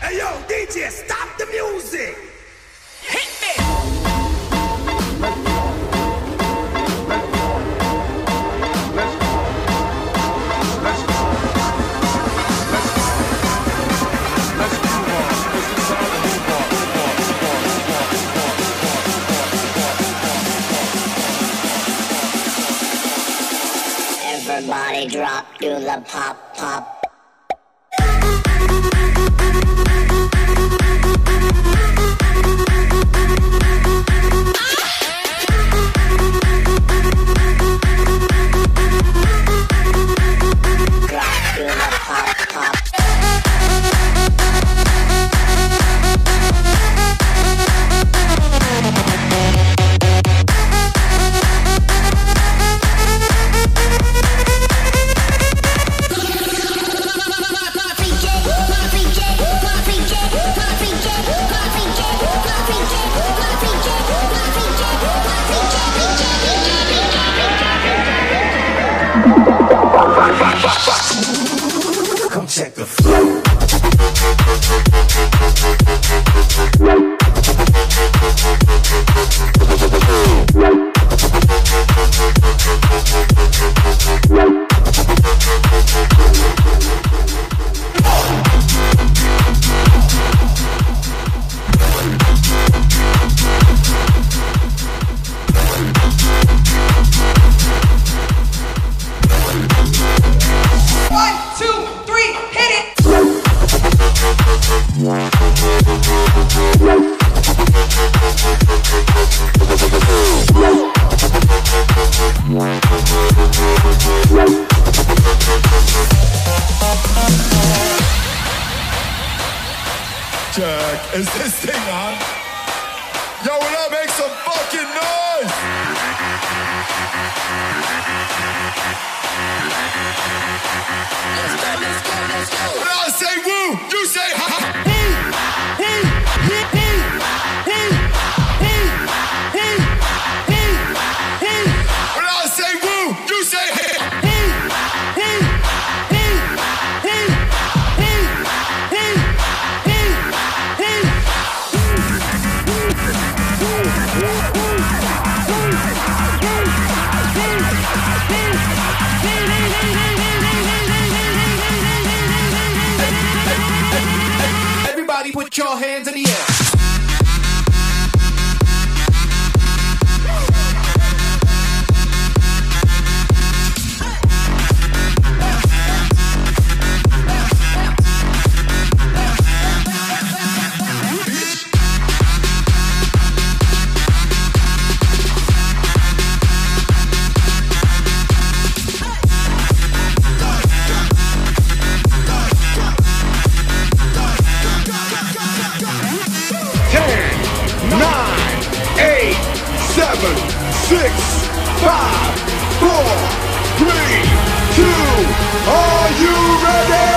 Hey yo, DJ, stop the music. Hit me. Everybody drop to the pop, pop. Thank you. The flow. Check. Is this thing on? Yo, will I make some fucking noise? Let's go, let's go, let's When I say woo, you say ha put your hands in the air. Six, five, four, three, two. Are you ready?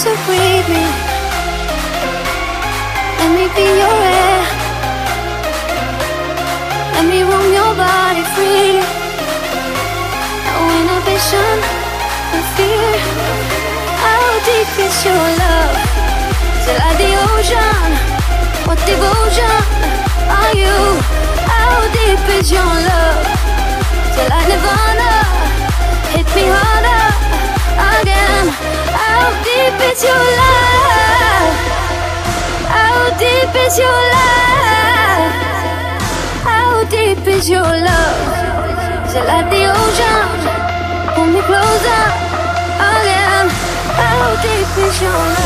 To breathe me. Let me be your air. Let me roam your body freely. No inhibition, no fear. How deep is your love? Till like the ocean. What devotion deep is your love? How deep is your love? Is it like the ocean? Pull me closer again. How deep is your love?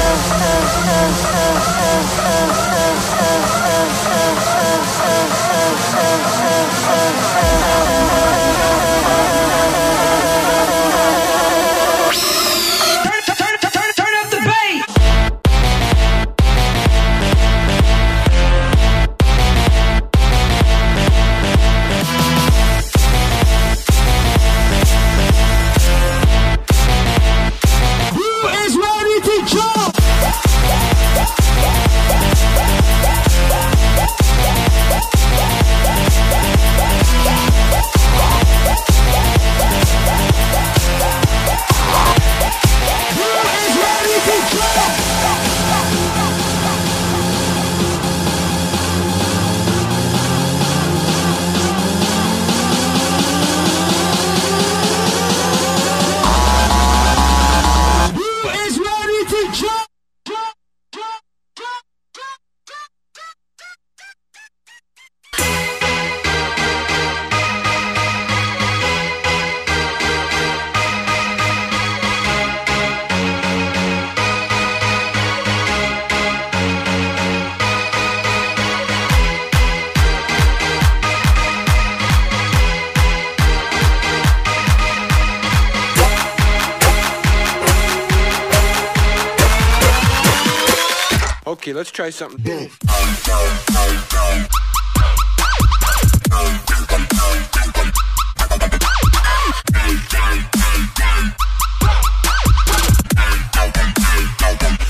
Okay, let's try something.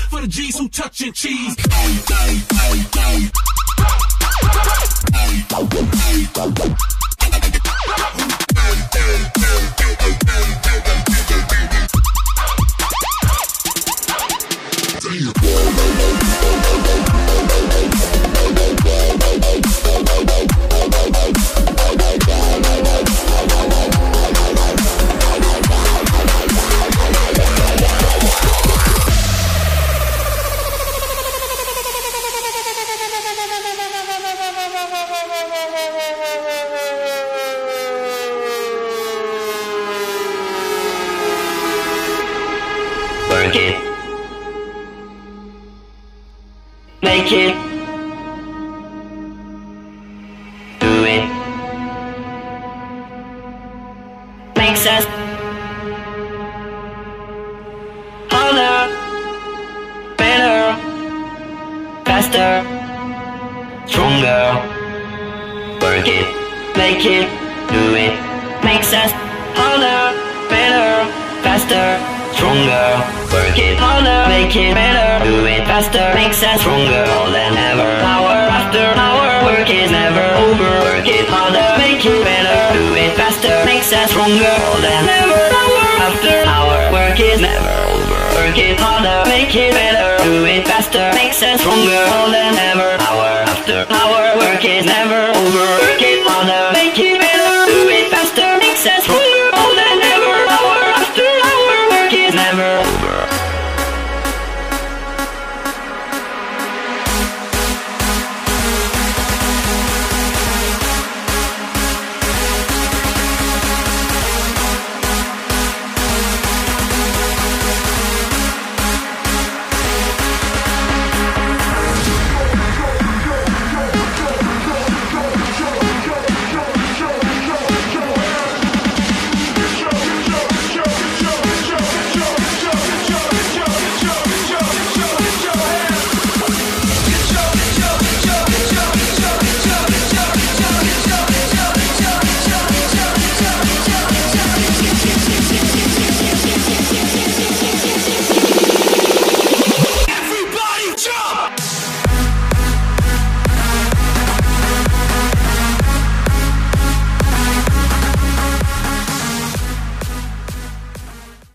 For the G's who cheese. Make it. Do it. Makes us harder, better, faster, stronger. Work it, make it, do it. Makes us harder, better, faster, stronger. Work it harder, make it better. Do it faster, makes us stronger than ever. Hour after hour, work is never over. Work it harder, make it better. Do it faster, makes us stronger than ever. Hour after hour, work is never over. Work it harder, make it better. Do it faster, makes us stronger than ever. Hour after hour, work is never over. Work it harder, make it better.